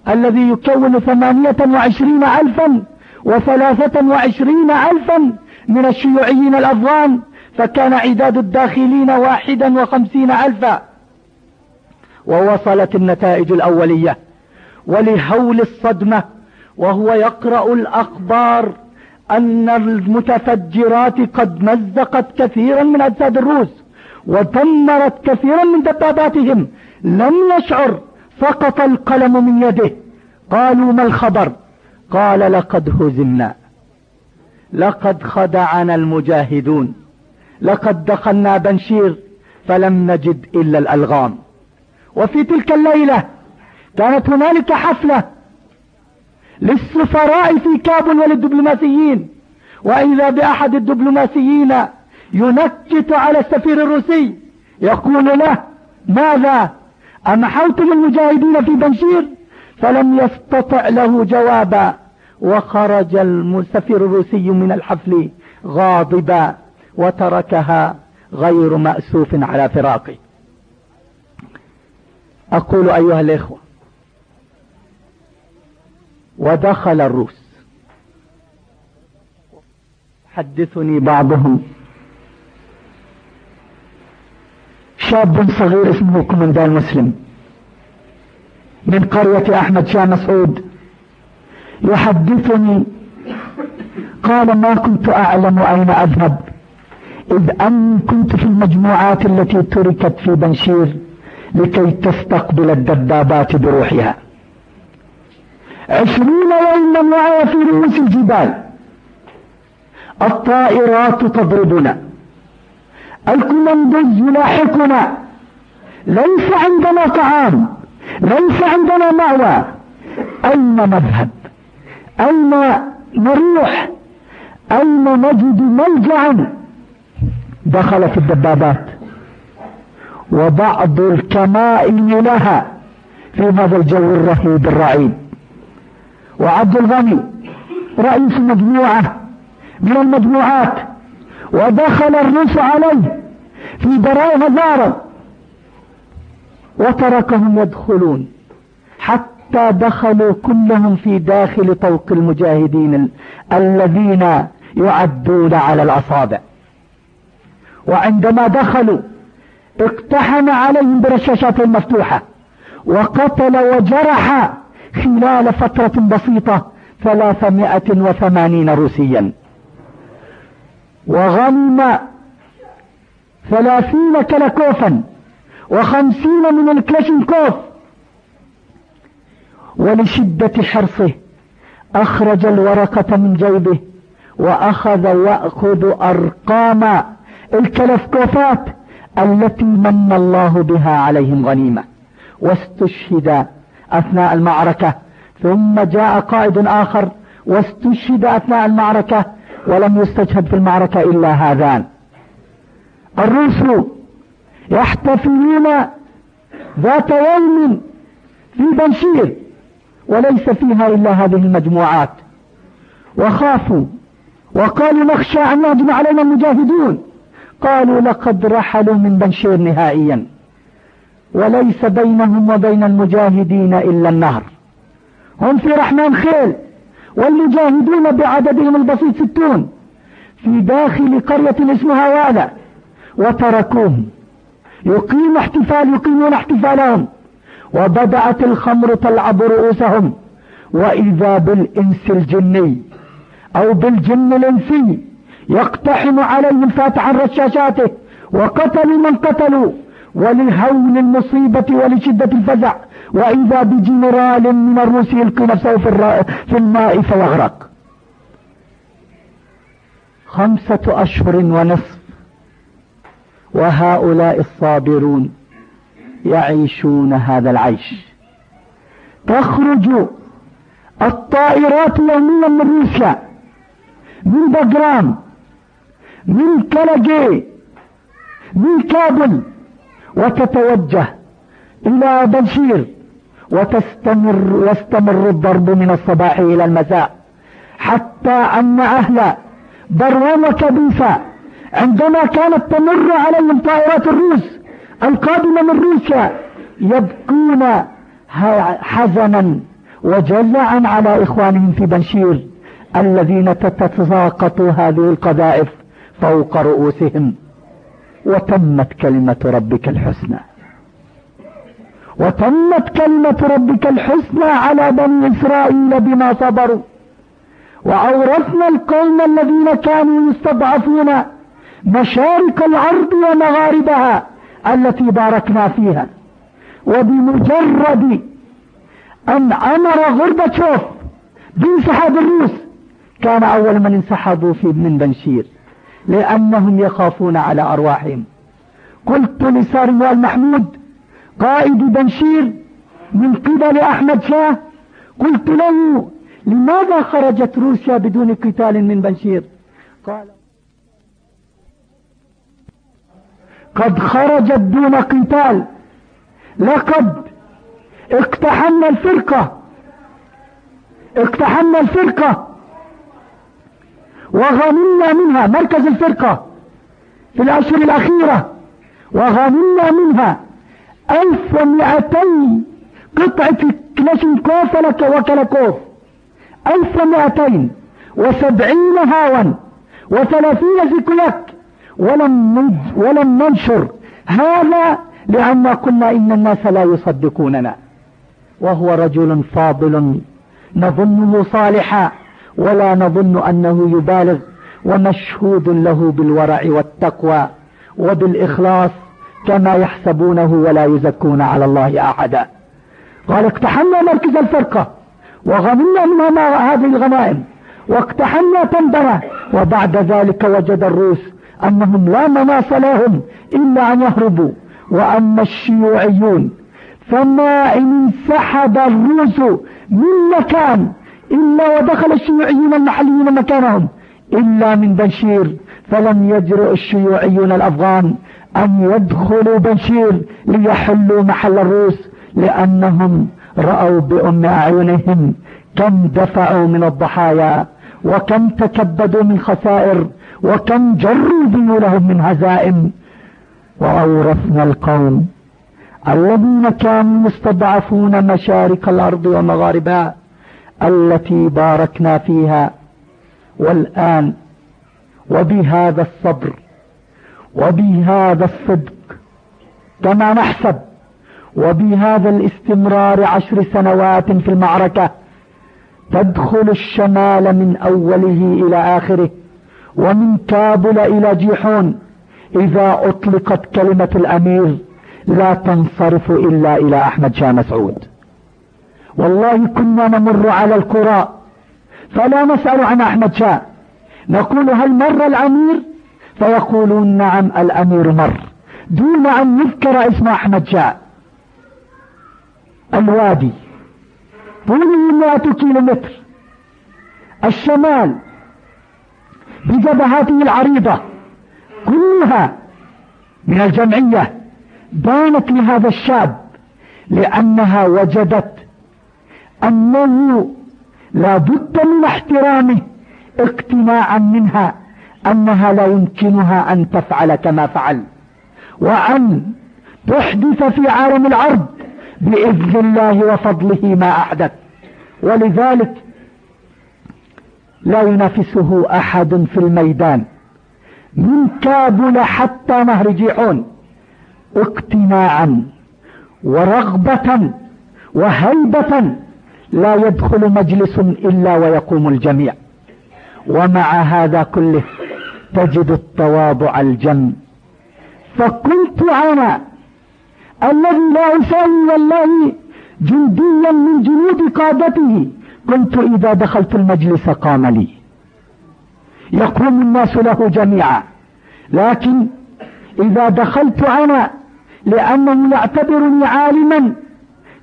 الذي يكون ثمانية وعشرين ألفا وثلاثة وعشرين ألفا من الشيوعيين الأفغان فكان عداد الداخلين واحدا وخمسين ألفا. ووصلت النتائج الأولية ولهول الصدمة وهو يقرأ الأخبار أن المتفجرات قد مزقت كثيرا من أجساد الروس ودمرت كثيرا من دباباتهم. لم يشعر سقط القلم من يده. قالوا ما الخبر؟ قال لقد هزمنا. لقد خدعنا المجاهدون. لقد دخلنا بنشير فلم نجد إلا الألغام. وفي تلك الليلة كانت هنالك حفلة للسفراء في كابل وللدبلوماسيين. وإذا بأحد الدبلوماسيين ينكت على السفير الروسي يقول له ماذا؟ أمحوتم المجاهدين في بنشير؟ فلم يستطع له جوابا وخرج السفير الروسي من الحفل غاضبا وتركها غير مأسوف على فراقه. أقول أيها الإخوة ودخل الروس. حدثني بعضهم. شاب صغير اسمه كومندان مسلم. من قرية أحمد شاه مسعود. يحدثني. قال ما كنت أعلم أين أذهب. إذ أني كنت في المجموعات التي تركت في بنشير لكي تستقبل الدبابات بروحها. عشرين يوما معي في رؤوس الجبال. الطائرات تضربنا. الكمندز يلاحقنا. ليس عندنا طعام. ليس عندنا مأوى. أين نذهب؟ أين نروح؟ أين نجد ملجأ؟ دخلت الدبابات. وبعض الكمائن لها. في هذا الجو الرهيب الرعيب. وعبد الغني رئيس مجموعة من المجموعات ودخل الروس عليه في دراء هزارة وتركهم يدخلون حتى دخلوا كلهم في داخل طوق المجاهدين الذين يعدون على الأصابع. وعندما دخلوا اقتحم عليهم برشاشات مفتوحة وقتل وجرح خلال فترة بسيطة ثلاثمائة وثمانين روسيا. وغنم ثلاثين كلاكوفا وخمسين من الكلاشنكوف ولشدة حرصه أخرج الورقة من جيبه وأخذ يأخذ أرقام الكلفكوفات التي من الله بها عليهم غنيمة. واستشهد أثناء المعركة. ثم جاء قائد آخر واستشهد أثناء المعركة ولم يستشهد في المعركة إلا هذان. الروس يحتفلون ذات يوم في بنشير وليس فيها إلا هذه المجموعات. وخافوا وقالوا نخشى أن يهجم علينا المجاهدون. قالوا لقد رحلوا من بنشير نهائيا. وليس بينهم وبين المجاهدين إلا النهر. هم في رحمن خيل والمجاهدون بعددهم البسيط ستون في داخل قرية اسمها والا وتركوهم. يقيم احتفال يقيمون احتفالهم. وبدأت الخمر تلعب رؤوسهم. وإذا بالإنس الجني أو بالجن الإنسي يقتحم عليهم فاتحا رشاشاته وقتلوا من قتلوا. ولهول المصيبة ولشدة الفزع. وإذا بجنرال من الروس يلقي نفسه في الماء فيغرق. خمسة أشهر ونصف. وهؤلاء الصابرون يعيشون هذا العيش. تخرج الطائرات يوميا من روسيا من بجرام من كلاجي من كابل. وتتوجه إلى بنشير وتستمر يستمر الضرب من الصباح إلى المساء حتى أن أهل بروان وكبيسة عندما كانت تمر عليهم طائرات الروس القادمة من روسيا يبكون حزنا وجزعا على إخوانهم في بنشير الذين تتساقط هذه القذائف فوق رؤوسهم. وتمت كلمة ربك الحسنى. وتمت كلمة ربك الحسنى على بني إسرائيل بما صبروا. وأورثنا القوم الذين كانوا يستضعفون مشارق الأرض ومغاربها التي باركنا فيها. وبمجرد أن أمر غربتشوف بانسحاب الروس كان أول من انسحبوا في من بنشير. لأنهم يخافون على أرواحهم. قلت لساري محمود قائد بنشير من قبل أحمد شاه قلت له لماذا خرجت روسيا بدون قتال من بنشير؟ قال قد خرجت دون قتال. لقد اقتحمنا الفرقة. اقتحمنا الفرقة. وغنمنا منها مركز الفرقة في الأشهر الأخيرة وغنمنا منها ألف ومئتين قطعة كلاشنكوف وكلاكوف ألف ومئتين وسبعين هاوا وثلاثين زيكولاك ولم, ولم ننشر هذا لأن قلنا إن الناس لا يصدقوننا. وهو رجل فاضل نظنه صالحا. ولا نظن أنه يبالغ ومشهود له بالورع والتقوى وبالإخلاص كما يحسبونه ولا يزكون على الله أحدا. قال اقتحمنا مركز الفرقة وغنمنا منها هذه الغنائم واقتحمنا تندرة وبعد ذلك وجد الروس أنهم لا مناص لهم إلا أن يهربوا. وأما الشيوعيون فما إن انسحب الروس من مكان إلا ودخل الشيوعيون المحليون مكانهم إلا من بنشير فلم يجرؤ الشيوعيون الأفغان أن يدخلوا بنشير ليحلوا محل الروس لأنهم رأوا بأم أعينهم كم دفعوا من الضحايا وكم تكبدوا من خسائر وكم جروا ذيولهم من هزائم. وأورثنا القوم الذين كانوا مستضعفون مشارق الأرض ومغاربها التي باركنا فيها والآن وبهذا الصبر وبهذا الصدق كما نحسب وبهذا الاستمرار عشر سنوات في المعركة تدخل الشمال من أوله إلى آخره ومن كابل إلى جيحون إذا أطلقت كلمة الأمير لا تنصرف إلا إلى أحمد شاه مسعود. والله كنا نمر على القرى فلا نسأل عن أحمد شاه. نقول هل مر الأمير؟ فيقولون نعم الأمير مر. دون أن يذكر اسم أحمد شاه. الوادي. طوله مئة كيلو متر الشمال. بجبهاته العريضة. كلها من الجمعية بانت لهذا الشاب لأنها وجدت أنه لا بد من احترامه اقتناعا منها أنها لا يمكنها أن تفعل كما فعل. وأن تحدث في عالم العرض بإذن الله وفضله ما أحدث. ولذلك لا ينافسه أحد في الميدان. من كابل حتى نهر جيحون اقتناعا ورغبة وهيبة لا يدخل مجلس إلا ويقوم الجميع. ومع هذا كله تجد التواضع الجم. فكنت أنا الذي لا يساوي والله جنديا من جنود قادته. كنت إذا دخلت المجلس قام لي. يقوم الناس له جميعا. لكن إذا دخلت أنا لأنه يعتبرني عالما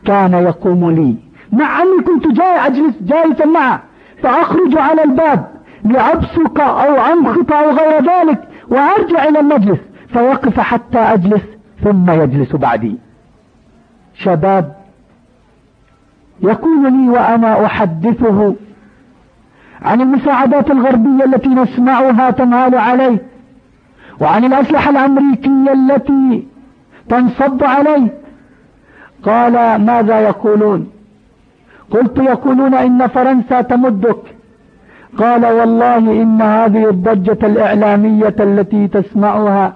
كان يقوم لي. مع أني كنت جاي أجلس جالسا معه فأخرج على الباب لأبصق أو أنخط أو غير ذلك وأرجع إلى المجلس فيقف حتى أجلس ثم يجلس بعدي. شباب يقول لي وأنا أحدثه عن المساعدات الغربية التي نسمعها تنهال عليه وعن الأسلحة الأمريكية التي تنصب عليه قال ماذا يقولون؟ قلت يقولون إن فرنسا تمدك. قال والله إن هذه الضجة الإعلامية التي تسمعها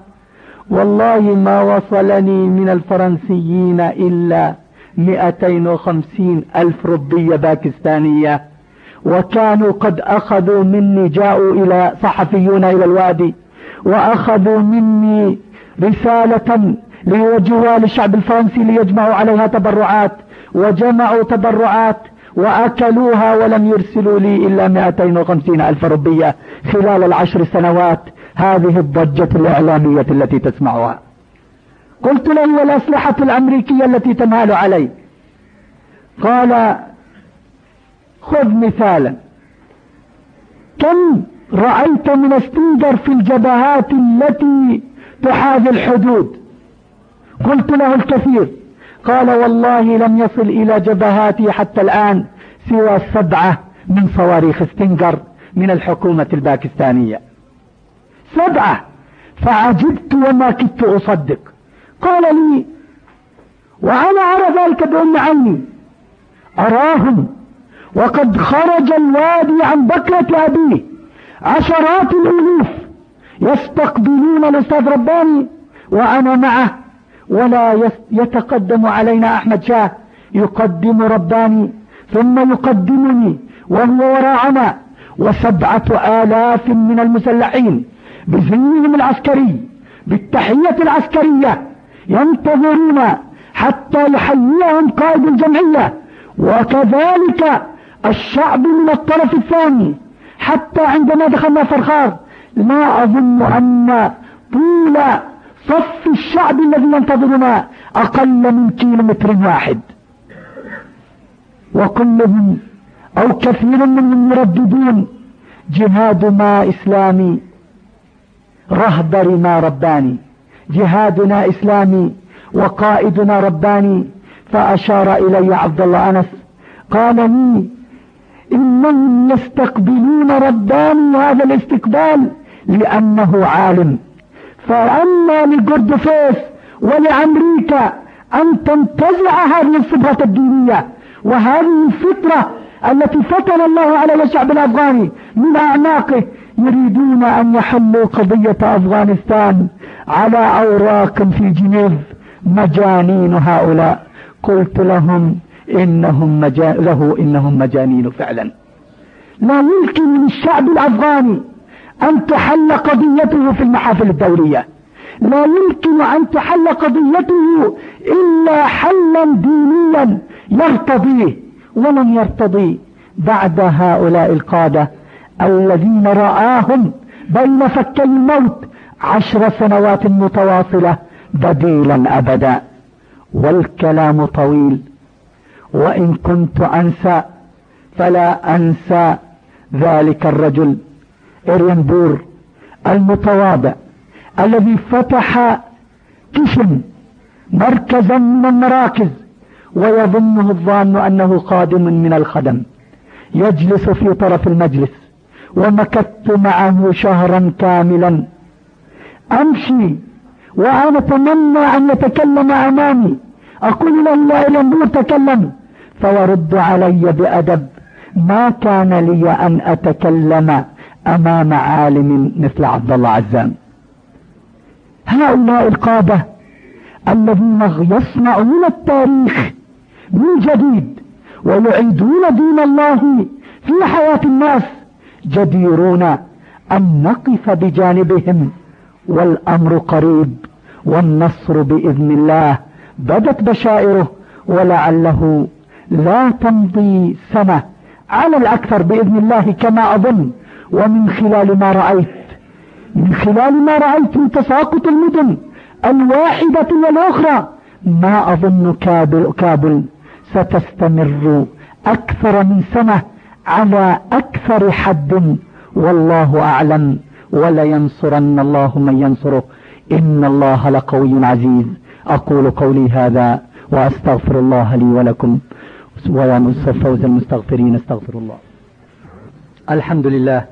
والله ما وصلني من الفرنسيين إلا مئتين وخمسين ألف ربية باكستانية وكانوا قد أخذوا مني جاءوا إلى صحفيون إلى الوادي وأخذوا مني رسالة ليوجهوها للشعب الفرنسي ليجمعوا عليها تبرعات. وجمعوا تبرعات وأكلوها ولم يرسلوا لي إلا 250 ألف ربية خلال العشر سنوات. هذه الضجة الإعلامية التي تسمعها. قلت له والأسلحة الأمريكية التي تنهال علي. قال خذ مثالا. كم رأيت من استنجر في الجبهات التي تحاذي الحدود؟ قلت له الكثير. قال والله لم يصل إلى جبهاتي حتى الآن سوى سبعة من صواريخ استنجر من الحكومة الباكستانية. سبعة! فعجبت وما كدت أصدق. قال لي وأنا أرى ذلك بأم عيني أراهم. وقد خرج الوادي عن بكرة أبيه. عشرات الألوف يستقبلون الأستاذ رباني وأنا معه. ولا يتقدم علينا أحمد شاه. يقدم رباني ثم يقدمني وهو وراءنا. وسبعة آلاف من المسلحين بزيهم العسكري بالتحية العسكرية ينتظرون حتى يحييهم قائد الجمعية. وكذلك الشعب من الطرف الثاني حتى عندما دخلنا فرخار ما أظن أن طول صف الشعب الذي ينتظرنا أقل من كيلومتر واحد. وكلهم أو كثير منهم يرددون جهاد ما إسلامي رهبر ما رباني. جهادنا إسلامي وقائدنا رباني. فأشار إلي عبد الله أنس قال لي إنهم يستقبلون رباني هذا الاستقبال لأنه عالم. فأما لجوردفيس ولأمريكا أن تنتزع هذه الصبغة الدينية وهذه الفطرة التي فتن الله على الشعب الأفغاني من أعناقه يريدون أن يحلوا قضية أفغانستان على أوراق في جنيف مجانين هؤلاء. قلت لهم إنهم مجا... له إنهم مجانين فعلا. لا يمكن للشعب الأفغاني أن تحل قضيته في المحافل الدولية. لا يمكن أن تحل قضيته إلا حلا دينيا يرتضيه ولم يرتضي بعد هؤلاء القادة الذين رآهم بين فكي الموت عشر سنوات متواصلة بديلا أبدا. والكلام طويل. وإن كنت أنسى فلا أنسى ذلك الرجل. إرينبور المتواضع الذي فتح كشم مركزا من المراكز ويظنه الظان أنه قادم من الخدم. يجلس في طرف المجلس ومكثت معه شهرا كاملا. أمشي وأنا أتمنى أن يتكلم أمامي. أقول له يا إرينبور تكلم فيرد علي بأدب ما كان لي أن أتكلم. أمام عالم مثل عبد الله عزام. هؤلاء القادة الذين يصنعون التاريخ من جديد ويعيدون دين الله في حياة الناس جديرون أن نقف بجانبهم والأمر قريب والنصر بإذن الله بدت بشائره ولعله لا تمضي سنة على الأكثر بإذن الله كما أظن. ومن خلال ما رأيت من خلال ما رأيت من تساقط المدن الواحدة والأخرى ما أظن كابل, كابل ستستمر أكثر من سنة على أكثر حد والله أعلم ولينصرن الله من ينصره. إن الله لقوي عزيز. أقول قولي هذا وأستغفر الله لي ولكم ويا فوز المستغفرين استغفر الله. الحمد لله.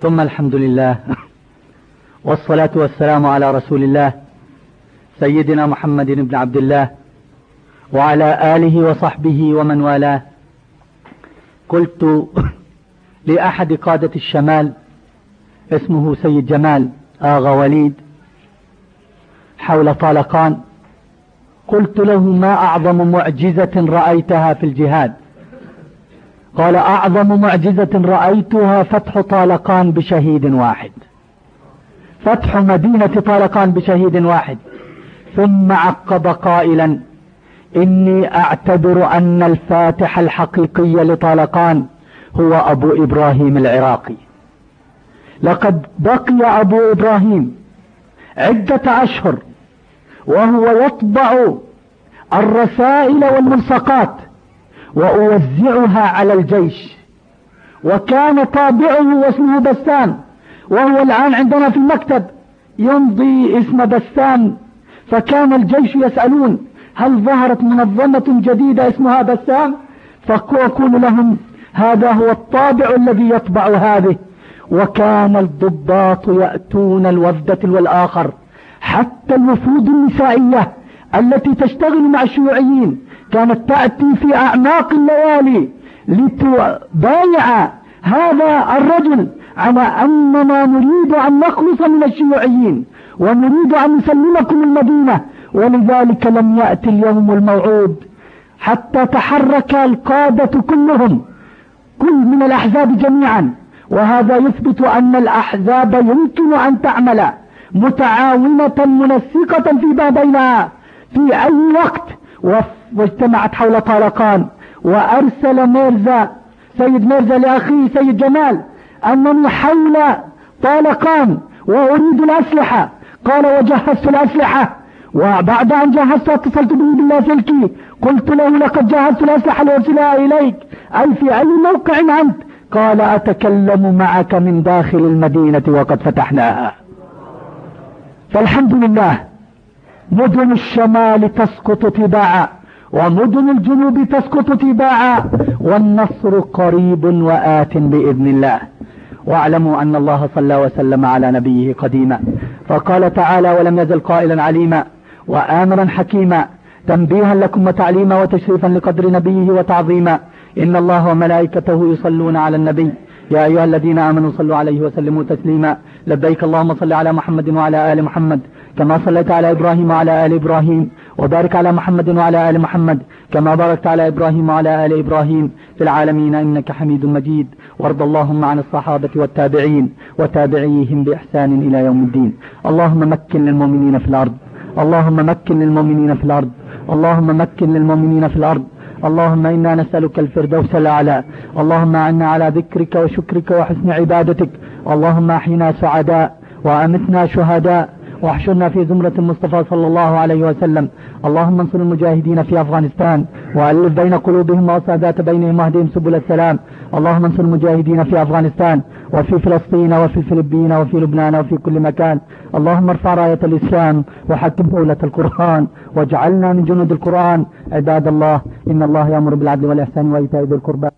ثم الحمد لله <laughs> والصلاة والسلام على رسول الله سيدنا محمد بن عبد الله وعلى آله وصحبه ومن والاه. قلت <laughs> لأحد قادة الشمال اسمه سيد جمال آغا وليد حول طالقان قلت له ما أعظم معجزة رأيتها في الجهاد؟ قال أعظم معجزة رأيتها فتح طالقان بشهيد واحد. فتح مدينة طالقان بشهيد واحد. ثم عقب قائلا إني أعتبر أن الفاتح الحقيقي لطالقان هو أبو إبراهيم العراقي. لقد بقي أبو إبراهيم عدة أشهر وهو يطبع الرسائل والملصقات وأوزعها على الجيش. وكان طابعه واسمه بسام وهو الآن عندنا في المكتب يمضي اسم بسام فكان الجيش يسألون هل ظهرت منظمة جديدة اسمها بسام فأقول لهم هذا هو الطابع الذي يطبع هذه. وكان الضباط يأتون الوفدة والآخر حتى الوفود النسائية التي تشتغل مع الشيوعيين. كانت تأتي في أعماق الليالي لتبايع هذا الرجل على أننا نريد أن نخلص من الشيوعيين ونريد أن نسلمكم المدينة ولذلك لم يأتي اليوم الموعود حتى تحرك القادة كلهم كل من الأحزاب جميعا. وهذا يثبت أن الأحزاب يمكن أن تعمل متعاونة منسقة فيما بينها في أي وقت. واجتمعت حول طالقان وأرسل ميرزا سيد ميرزا لأخيه سيد جمال أنني حول طالقان وأريد الأسلحة. قال وجهزت الأسلحة. وبعد أن جهزت اتصلت به باللاسلكي قلت له لقد جهزت الأسلحة لأرسلها إليك. أي في أي موقع أنت؟ قال أتكلم معك من داخل المدينة وقد فتحناها. فالحمد لله مدن الشمال تسقط تباعا ومدن الجنوب تسقط تباعا والنصر قريب وآت بإذن الله. واعلموا أن الله صلى وسلم على نبيه قديما. فقال تعالى ولم يزل قائلا عليما وآمرا حكيما. تنبيها لكم وتعليما وتشريفا لقدر نبيه وتعظيما. إن الله وملائكته يصلون على النبي. يا أيها الذين آمنوا صلوا عليه وسلموا تسليما. لبيك اللهم صل على محمد وعلى آل محمد. كما صليت على إبراهيم وعلى آل إبراهيم وبارك على محمد وعلى آل محمد كما باركت على إبراهيم وعلى آل إبراهيم في العالمين إنك حميد مجيد وارض اللهم عن الصحابة والتابعين وتابعيهم بإحسان إلى يوم الدين. اللهم مكن للمؤمنين في الأرض. اللهم مكن للمؤمنين في الأرض. اللهم مكن للمؤمنين في الأرض. اللهم إنا نسألك الفردوس الأعلى. اللهم أعنا على ذكرك وشكرك وحسن عبادتك. اللهم أحينا سعداء وأمتنا شهداء واحشرنا في زمرة المصطفى صلى الله عليه وسلم. اللهم انصر المجاهدين في أفغانستان وألف بين قلوبهم وأصادات بينهم واهدهم سبل السلام. اللهم انصر المجاهدين في أفغانستان وفي فلسطين وفي الفلبين وفي لبنان وفي كل مكان. اللهم ارفع راية الإسلام وحكم دولة القرآن واجعلنا من جنود القرآن. عباد الله إن الله يأمر بالعدل والإحسان وإيتاء ذي القربى.